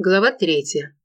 Глава третья.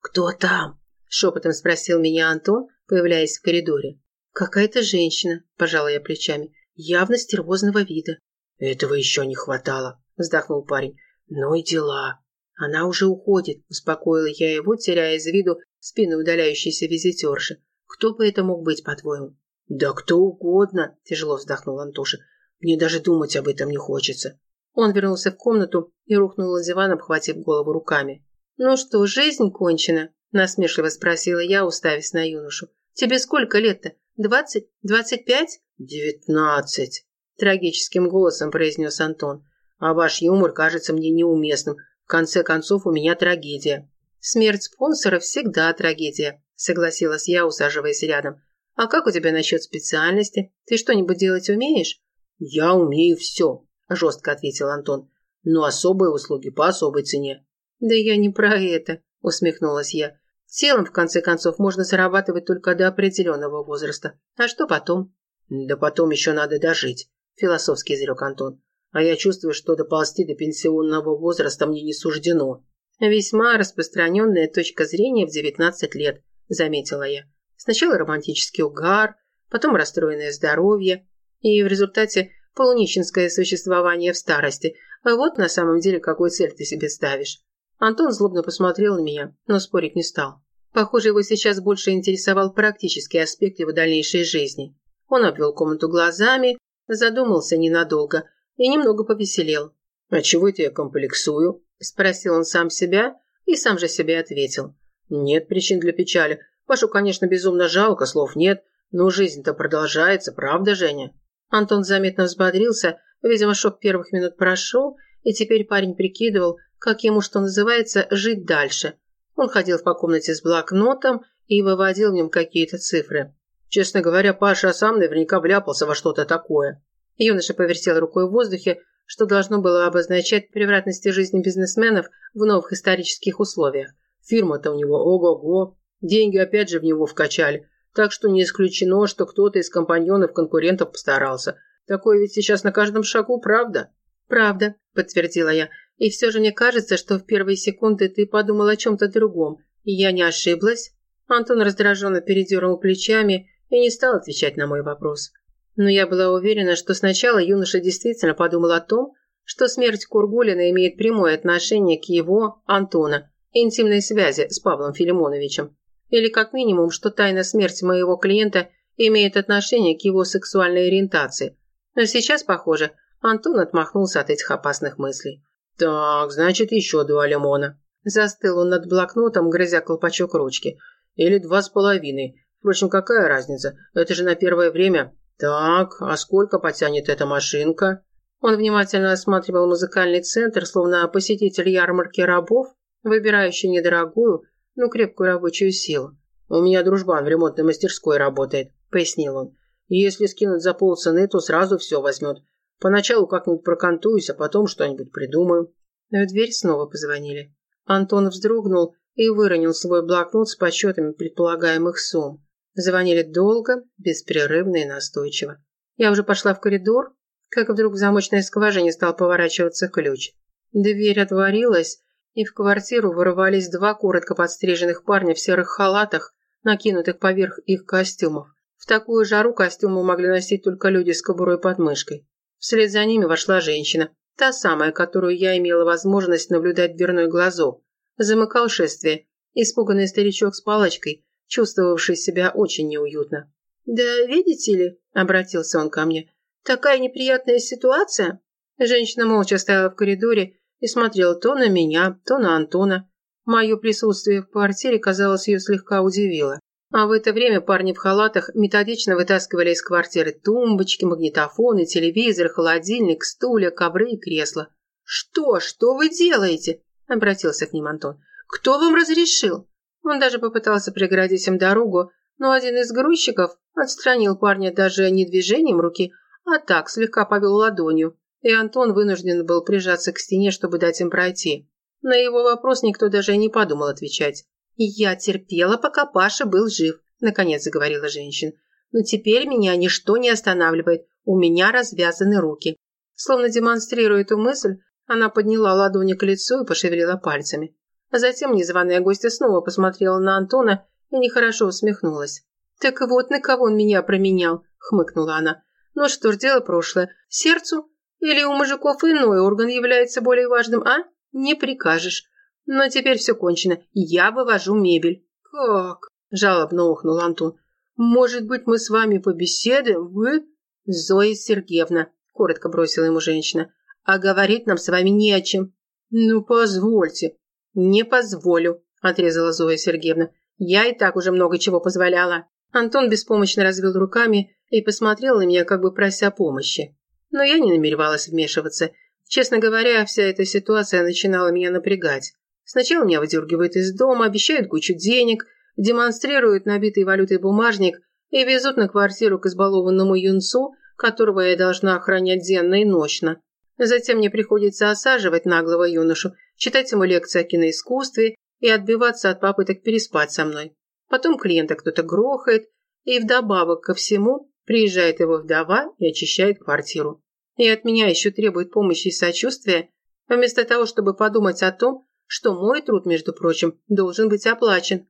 «Кто там?» – шепотом спросил меня Антон, появляясь в коридоре. «Какая-то женщина», – пожала я плечами, – «явно стервозного вида». «Этого еще не хватало», – вздохнул парень. «Ну и дела». «Она уже уходит», – успокоила я его, теряя из виду спину удаляющейся визитерши. «Кто бы это мог быть, по-твоему?» «Да кто угодно», – тяжело вздохнул Антоша. «Мне даже думать об этом не хочется». Он вернулся в комнату и рухнул на диван, обхватив голову руками. «Ну что, жизнь кончена?» – насмешливо спросила я, уставясь на юношу. «Тебе сколько лет-то? Двадцать? Двадцать пять?» «Девятнадцать», – трагическим голосом произнес Антон. «А ваш юмор кажется мне неуместным. В конце концов, у меня трагедия». «Смерть спонсора всегда трагедия», – согласилась я, усаживаясь рядом. «А как у тебя насчет специальности? Ты что-нибудь делать умеешь?» «Я умею все», – жестко ответил Антон. «Но особые услуги по особой цене. «Да я не про это», – усмехнулась я. «Телом, в конце концов, можно зарабатывать только до определенного возраста. А что потом?» «Да потом еще надо дожить», – философски изрек Антон. «А я чувствую, что доползти до пенсионного возраста мне не суждено». «Весьма распространенная точка зрения в девятнадцать лет», – заметила я. «Сначала романтический угар, потом расстроенное здоровье, и в результате полунищенское существование в старости. А вот на самом деле какую цель ты себе ставишь. Антон злобно посмотрел на меня, но спорить не стал. Похоже, его сейчас больше интересовал практический аспект его дальнейшей жизни. Он обвел комнату глазами, задумался ненадолго и немного повеселел. «А чего это я комплексую?» – спросил он сам себя и сам же себе ответил. «Нет причин для печали. Пашу, конечно, безумно жалко, слов нет, но жизнь-то продолжается, правда, Женя?» Антон заметно взбодрился, видимо, шок первых минут прошел, и теперь парень прикидывал, как ему, что называется, жить дальше. Он ходил по комнате с блокнотом и выводил в нем какие-то цифры. Честно говоря, Паша сам наверняка вляпался во что-то такое. Юноша повертел рукой в воздухе, что должно было обозначать превратности жизни бизнесменов в новых исторических условиях. Фирма-то у него ого-го. Деньги опять же в него вкачали. Так что не исключено, что кто-то из компаньонов конкурентов постарался. Такое ведь сейчас на каждом шагу, правда? Правда, подтвердила я. И все же мне кажется, что в первые секунды ты подумал о чем-то другом. И я не ошиблась?» Антон раздраженно передернул плечами и не стал отвечать на мой вопрос. Но я была уверена, что сначала юноша действительно подумал о том, что смерть Кургулина имеет прямое отношение к его, Антона, интимной связи с Павлом Филимоновичем. Или как минимум, что тайна смерти моего клиента имеет отношение к его сексуальной ориентации. Но сейчас, похоже, Антон отмахнулся от этих опасных мыслей. «Так, значит, еще два лимона». Застыл он над блокнотом, грызя колпачок ручки. «Или два с половиной. Впрочем, какая разница? Это же на первое время. Так, а сколько потянет эта машинка?» Он внимательно осматривал музыкальный центр, словно посетитель ярмарки рабов, выбирающий недорогую, но крепкую рабочую силу. «У меня дружбан в ремонтной мастерской работает», — пояснил он. «Если скинуть за полцены, то сразу все возьмет. Поначалу как-нибудь прокантуюсь, а потом что-нибудь придумаю». В дверь снова позвонили. Антон вздрогнул и выронил свой блокнот с подсчетами предполагаемых сумм. Звонили долго, беспрерывно и настойчиво. Я уже пошла в коридор, как вдруг в замочной скважине стал поворачиваться ключ. Дверь отворилась, и в квартиру вырывались два коротко подстриженных парня в серых халатах, накинутых поверх их костюмов. В такую жару костюмы могли носить только люди с кобурой под мышкой. Вслед за ними вошла женщина, та самая, которую я имела возможность наблюдать дверной глазок. Замыкал шествие, испуганный старичок с палочкой, чувствовавший себя очень неуютно. «Да видите ли», — обратился он ко мне, — «такая неприятная ситуация». Женщина молча стояла в коридоре и смотрела то на меня, то на Антона. Мое присутствие в квартире, казалось, ее слегка удивило. А в это время парни в халатах методично вытаскивали из квартиры тумбочки, магнитофоны, телевизор, холодильник, стулья, ковры и кресла. «Что? Что вы делаете?» – обратился к ним Антон. «Кто вам разрешил?» Он даже попытался преградить им дорогу, но один из грузчиков отстранил парня даже не движением руки, а так слегка повел ладонью, и Антон вынужден был прижаться к стене, чтобы дать им пройти. На его вопрос никто даже не подумал отвечать. «Я терпела, пока Паша был жив», – наконец заговорила женщина. «Но теперь меня ничто не останавливает. У меня развязаны руки». Словно демонстрируя эту мысль, она подняла ладони к лицу и пошевелила пальцами. А затем незваная гостья снова посмотрела на Антона и нехорошо усмехнулась. «Так вот, на кого он меня променял?» – хмыкнула она. «Ну что ж, дело прошлое. Сердцу? Или у мужиков иной орган является более важным, а? Не прикажешь. Но теперь все кончено. Я вывожу мебель». «Как?» – жалобно охнул Антон. «Может быть, мы с вами побеседуем? Вы?» «Зоя Сергеевна», – коротко бросила ему женщина. «А говорить нам с вами не о чем». «Ну, позвольте». «Не позволю», – отрезала Зоя Сергеевна. «Я и так уже много чего позволяла». Антон беспомощно развел руками и посмотрел на меня, как бы прося помощи. Но я не намеревалась вмешиваться. Честно говоря, вся эта ситуация начинала меня напрягать. Сначала меня выдергивают из дома, обещают кучу денег, демонстрируют набитый валютой бумажник и везут на квартиру к избалованному юнцу, которого я должна охранять денно и ночно. Затем мне приходится осаживать наглого юношу, читать ему лекции о киноискусстве и отбиваться от попыток переспать со мной. Потом клиента кто-то грохает, и вдобавок ко всему приезжает его вдова и очищает квартиру. И от меня еще требует помощи и сочувствия, вместо того, чтобы подумать о том, что мой труд, между прочим, должен быть оплачен.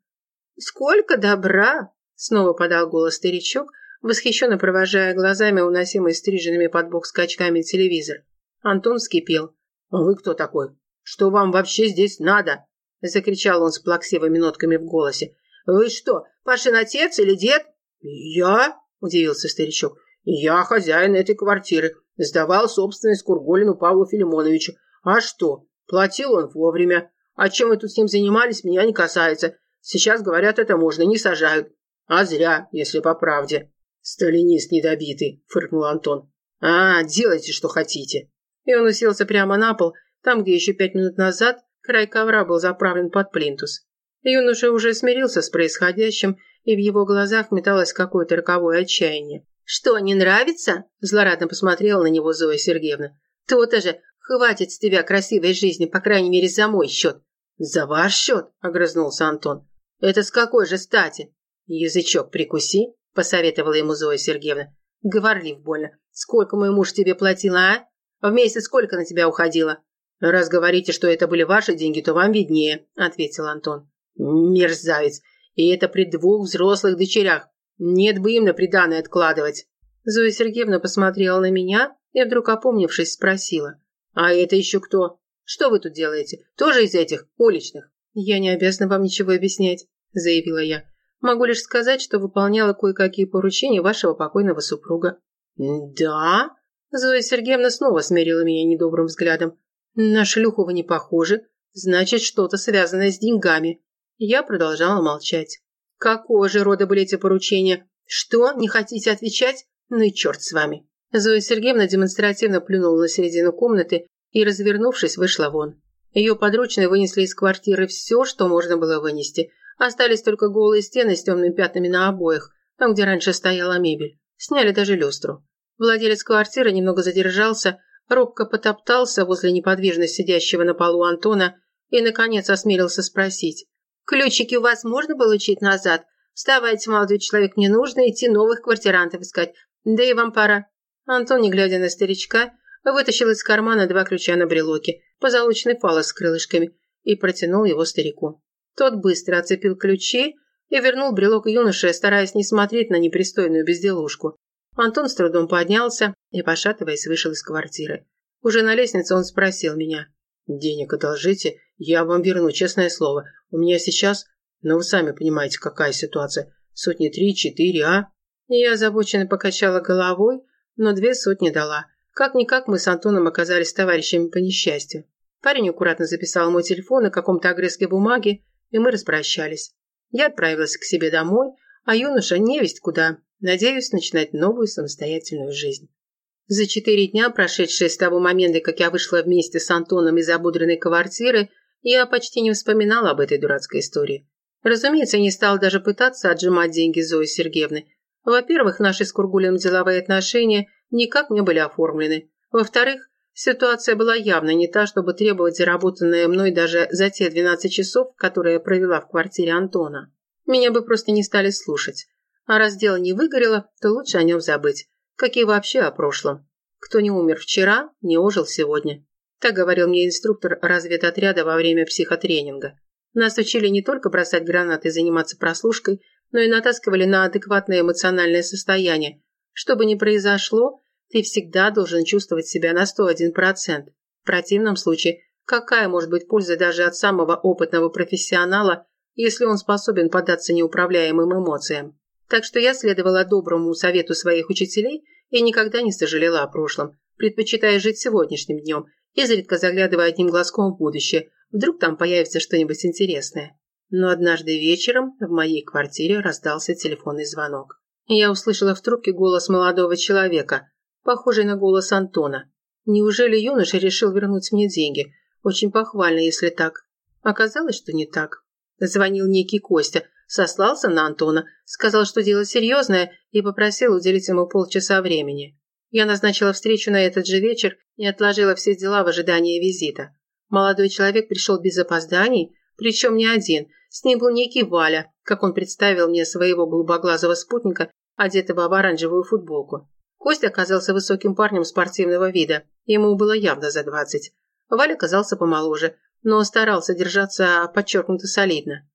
«Сколько добра!» – снова подал голос старичок, восхищенно провожая глазами уносимый стриженными под бок скачками телевизор. Антон вскипел. «А вы кто такой? Что вам вообще здесь надо?» – закричал он с плаксивыми нотками в голосе. «Вы что, Пашин отец или дед?» «Я?» – удивился старичок. «Я хозяин этой квартиры. Сдавал собственность Курголину Павлу Филимоновичу. А что? Платил он вовремя. А чем вы тут с ним занимались, меня не касается. Сейчас, говорят, это можно, не сажают. А зря, если по правде». «Сталинист недобитый», – фыркнул Антон. «А, делайте, что хотите». И он уселся прямо на пол, там, где еще пять минут назад край ковра был заправлен под плинтус. Юноша уже смирился с происходящим, и в его глазах металось какое-то роковое отчаяние. «Что, не нравится?» – злорадно посмотрела на него Зоя Сергеевна. «То-то же, хватит с тебя красивой жизни, по крайней мере, за мой счет». «За ваш счет?» – огрызнулся Антон. «Это с какой же стати?» «Язычок прикуси», – посоветовала ему Зоя Сергеевна. «Говорлив больно. Сколько мой муж тебе платил, а? В месяц сколько на тебя уходило?» «Раз говорите, что это были ваши деньги, то вам виднее», – ответил Антон. Мерзавец. И это при двух взрослых дочерях. Нет бы им на приданое откладывать. Зоя Сергеевна посмотрела на меня и, вдруг опомнившись, спросила. «А это еще кто? Что вы тут делаете? Тоже из этих уличных?» «Я не обязана вам ничего объяснять», – заявила я. «Могу лишь сказать, что выполняла кое-какие поручения вашего покойного супруга». «Да?» Зоя Сергеевна снова смерила меня недобрым взглядом. «На шлюху вы не похожи. Значит, что-то связанное с деньгами. Я продолжала молчать. Какого же рода были эти поручения? Что, не хотите отвечать? Ну и черт с вами. Зоя Сергеевна демонстративно плюнула на середину комнаты и, развернувшись, вышла вон. Ее подручные вынесли из квартиры все, что можно было вынести. Остались только голые стены с темными пятнами на обоях, там, где раньше стояла мебель. Сняли даже люстру. Владелец квартиры немного задержался, робко потоптался возле неподвижно сидящего на полу Антона и, наконец, осмелился спросить. Ключики у вас можно получить назад? Вставайте, молодой человек, мне нужно идти новых квартирантов искать. Да и вам пора». Антон, не глядя на старичка, вытащил из кармана два ключа на брелоке, позолоченный фалос с крылышками, и протянул его старику. Тот быстро оцепил ключи и вернул брелок юноше, стараясь не смотреть на непристойную безделушку. Антон с трудом поднялся и, пошатываясь, вышел из квартиры. Уже на лестнице он спросил меня. «Денег одолжите, я вам верну, честное слово. У меня сейчас... Ну, вы сами понимаете, какая ситуация. Сотни три-четыре, а?» Я озабоченно покачала головой, но две сотни дала. Как-никак мы с Антоном оказались товарищами по несчастью. Парень аккуратно записал мой телефон на каком-то огрызке бумаги, и мы распрощались. Я отправилась к себе домой, а юноша невесть куда. Надеюсь начинать новую самостоятельную жизнь. За четыре дня, прошедшие с того момента, как я вышла вместе с Антоном из обудренной квартиры, я почти не вспоминала об этой дурацкой истории. Разумеется, не стала даже пытаться отжимать деньги Зои Сергеевны. Во-первых, наши с Кургулиным деловые отношения никак не были оформлены. Во-вторых, ситуация была явно не та, чтобы требовать заработанное мной даже за те 12 часов, которые я провела в квартире Антона. Меня бы просто не стали слушать. А раз дело не выгорело, то лучше о нем забыть как и вообще о прошлом. Кто не умер вчера, не ожил сегодня. Так говорил мне инструктор разведотряда во время психотренинга. Нас учили не только бросать гранаты и заниматься прослушкой, но и натаскивали на адекватное эмоциональное состояние. Что бы ни произошло, ты всегда должен чувствовать себя на 101%. В противном случае, какая может быть польза даже от самого опытного профессионала, если он способен поддаться неуправляемым эмоциям? Так что я следовала доброму совету своих учителей и никогда не сожалела о прошлом, предпочитая жить сегодняшним днем, изредка заглядывая одним глазком в будущее, вдруг там появится что-нибудь интересное. Но однажды вечером в моей квартире раздался телефонный звонок. Я услышала в трубке голос молодого человека, похожий на голос Антона. Неужели юноша решил вернуть мне деньги? Очень похвально, если так. Оказалось, что не так. Звонил некий Костя, сослался на Антона, сказал, что дело серьезное, и попросил уделить ему полчаса времени. Я назначила встречу на этот же вечер и отложила все дела в ожидании визита. Молодой человек пришел без опозданий, причем не один. С ним был некий Валя, как он представил мне своего голубоглазого спутника, одетого в оранжевую футболку. Костя оказался высоким парнем спортивного вида. Ему было явно за двадцать. Валя казался помоложе, но старался держаться подчеркнуто солидно.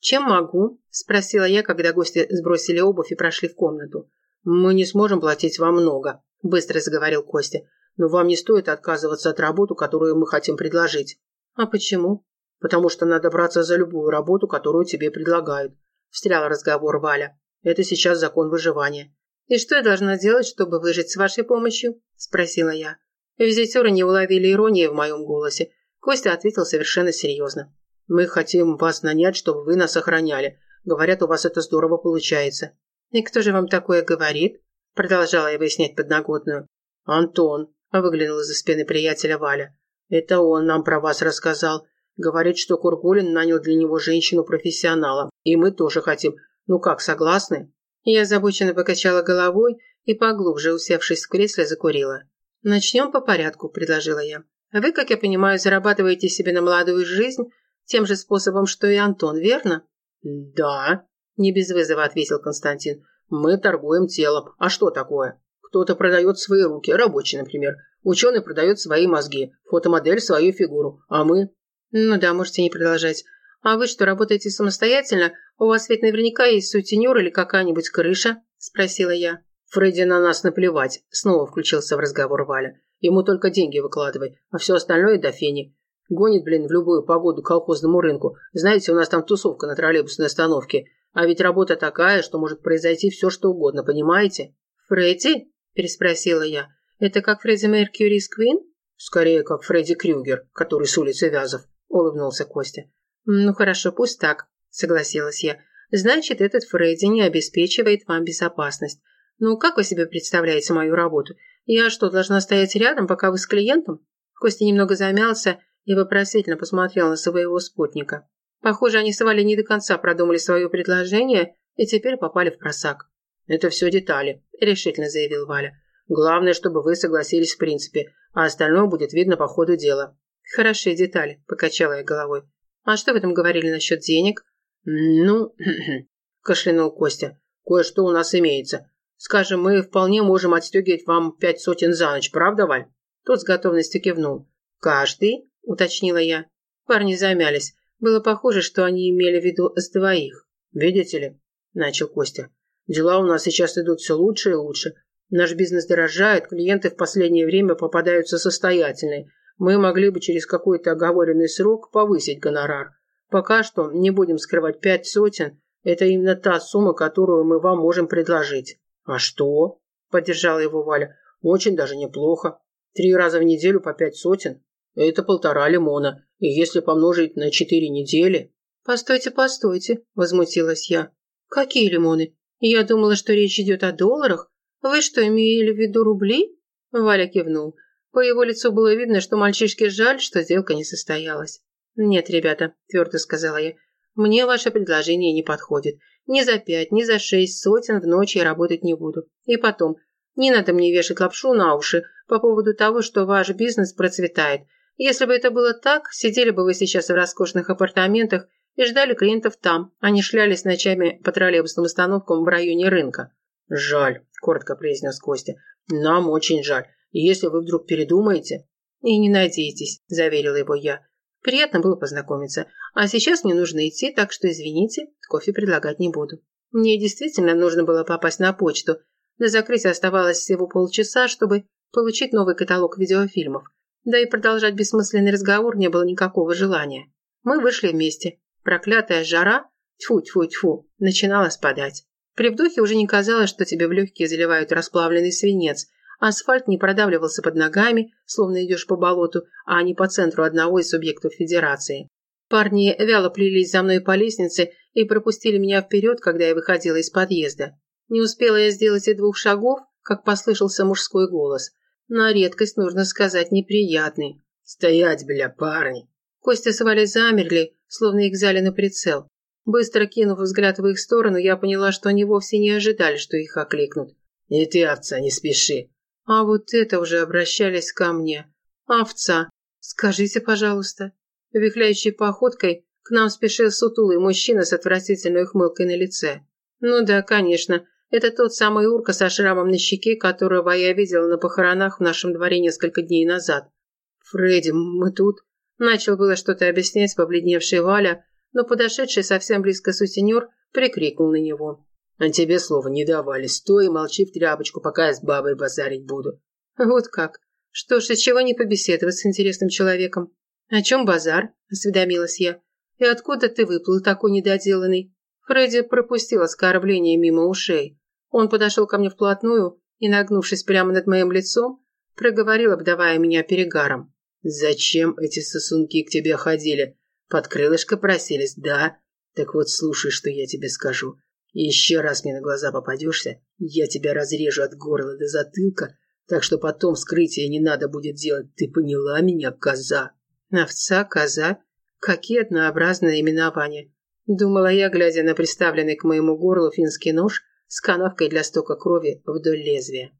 «Чем могу?» – спросила я, когда гости сбросили обувь и прошли в комнату. «Мы не сможем платить вам много», – быстро заговорил Костя. «Но вам не стоит отказываться от работы, которую мы хотим предложить». «А почему?» «Потому что надо браться за любую работу, которую тебе предлагают», – встрял разговор Валя. «Это сейчас закон выживания». «И что я должна делать, чтобы выжить с вашей помощью?» – спросила я. Визитеры не уловили иронии в моем голосе. Костя ответил совершенно серьезно. «Мы хотим вас нанять, чтобы вы нас охраняли. Говорят, у вас это здорово получается». «И кто же вам такое говорит?» Продолжала я выяснять подноготную. «Антон», – выглянул из-за спины приятеля Валя. «Это он нам про вас рассказал. Говорит, что Кургулин нанял для него женщину-профессионала. И мы тоже хотим. Ну как, согласны?» Я озабоченно покачала головой и поглубже, усевшись в кресле, закурила. «Начнем по порядку», – предложила я. «Вы, как я понимаю, зарабатываете себе на молодую жизнь тем же способом, что и Антон, верно?» «Да», – не без вызова ответил Константин. Мы торгуем телом. А что такое? Кто-то продает свои руки, рабочий, например. Ученый продает свои мозги, фотомодель свою фигуру. А мы? Ну да, можете не продолжать. А вы что, работаете самостоятельно? У вас ведь наверняка есть сутенер или какая-нибудь крыша? Спросила я. Фредди на нас наплевать. Снова включился в разговор Валя. Ему только деньги выкладывай, а все остальное до фени. Гонит, блин, в любую погоду к колхозному рынку. Знаете, у нас там тусовка на троллейбусной остановке. А ведь работа такая, что может произойти все, что угодно, понимаете? Фредди? Переспросила я. Это как Фредди Меркьюри из Квин? Скорее, как Фредди Крюгер, который с улицы Вязов, улыбнулся Костя. Ну хорошо, пусть так, согласилась я. Значит, этот Фредди не обеспечивает вам безопасность. Ну, как вы себе представляете мою работу? Я что, должна стоять рядом, пока вы с клиентом? Костя немного замялся и вопросительно посмотрел на своего спутника. Похоже, они с Валей не до конца продумали свое предложение и теперь попали в просак. «Это все детали», – решительно заявил Валя. «Главное, чтобы вы согласились в принципе, а остальное будет видно по ходу дела». «Хорошие детали», – покачала я головой. «А что вы там говорили насчет денег?» «Ну...» – кашлянул Костя. «Кое-что у нас имеется. Скажем, мы вполне можем отстегивать вам пять сотен за ночь, правда, Валь?» Тот с готовностью кивнул. «Каждый?» – уточнила я. Парни замялись. Было похоже, что они имели в виду с двоих. «Видите ли», – начал Костя, – «дела у нас сейчас идут все лучше и лучше. Наш бизнес дорожает, клиенты в последнее время попадаются состоятельные. Мы могли бы через какой-то оговоренный срок повысить гонорар. Пока что не будем скрывать пять сотен. Это именно та сумма, которую мы вам можем предложить». «А что?» – поддержала его Валя. «Очень даже неплохо. Три раза в неделю по пять сотен. Это полтора лимона. И если помножить на четыре недели... Постойте, постойте, возмутилась я. Какие лимоны? Я думала, что речь идет о долларах. Вы что, имели в виду рубли? Валя кивнул. По его лицу было видно, что мальчишке жаль, что сделка не состоялась. «Нет, ребята», – твердо сказала я, – «мне ваше предложение не подходит. Ни за пять, ни за шесть сотен в ночь я работать не буду. И потом, не надо мне вешать лапшу на уши по поводу того, что ваш бизнес процветает. Если бы это было так, сидели бы вы сейчас в роскошных апартаментах и ждали клиентов там, а не шлялись ночами по троллейбусным остановкам в районе рынка. «Жаль», – коротко произнес Костя. «Нам очень жаль. И если вы вдруг передумаете...» «И не надейтесь», – заверила его я. Приятно было познакомиться. А сейчас мне нужно идти, так что извините, кофе предлагать не буду. Мне действительно нужно было попасть на почту. До закрытия оставалось всего полчаса, чтобы получить новый каталог видеофильмов. Да и продолжать бессмысленный разговор не было никакого желания. Мы вышли вместе. Проклятая жара, тьфу-тьфу-тьфу, начинала спадать. При вдохе уже не казалось, что тебе в легкие заливают расплавленный свинец. Асфальт не продавливался под ногами, словно идешь по болоту, а не по центру одного из субъектов Федерации. Парни вяло плелись за мной по лестнице и пропустили меня вперед, когда я выходила из подъезда. Не успела я сделать и двух шагов, как послышался мужской голос. На редкость, нужно сказать, неприятный. «Стоять, бля, парни!» Костя с Валей замерли, словно их взяли на прицел. Быстро кинув взгляд в их сторону, я поняла, что они вовсе не ожидали, что их окликнут. «И ты, овца, не спеши!» А вот это уже обращались ко мне. «Овца, скажите, пожалуйста». Вихляющей походкой к нам спешил сутулый мужчина с отвратительной ухмылкой на лице. Ну да, конечно, это тот самый урка со шрамом на щеке, которого я видела на похоронах в нашем дворе несколько дней назад. «Фредди, мы тут...» Начал было что-то объяснять побледневший Валя, но подошедший совсем близко сутенер прикрикнул на него. «А тебе слова не давали. Стой и молчи в тряпочку, пока я с бабой базарить буду». «Вот как? Что ж, из чего не побеседовать с интересным человеком?» «О чем базар?» – осведомилась я. «И откуда ты выплыл такой недоделанный?» Фредди пропустил оскорбление мимо ушей. Он подошел ко мне вплотную и, нагнувшись прямо над моим лицом, проговорил, обдавая меня перегаром. «Зачем эти сосунки к тебе ходили? Под крылышко просились, да? Так вот слушай, что я тебе скажу. Еще раз мне на глаза попадешься, я тебя разрежу от горла до затылка, так что потом вскрытие не надо будет делать. Ты поняла меня, коза?» Овца, коза. Какие однообразные именования. Думала я, глядя на приставленный к моему горлу финский нож с канавкой для стока крови вдоль лезвия.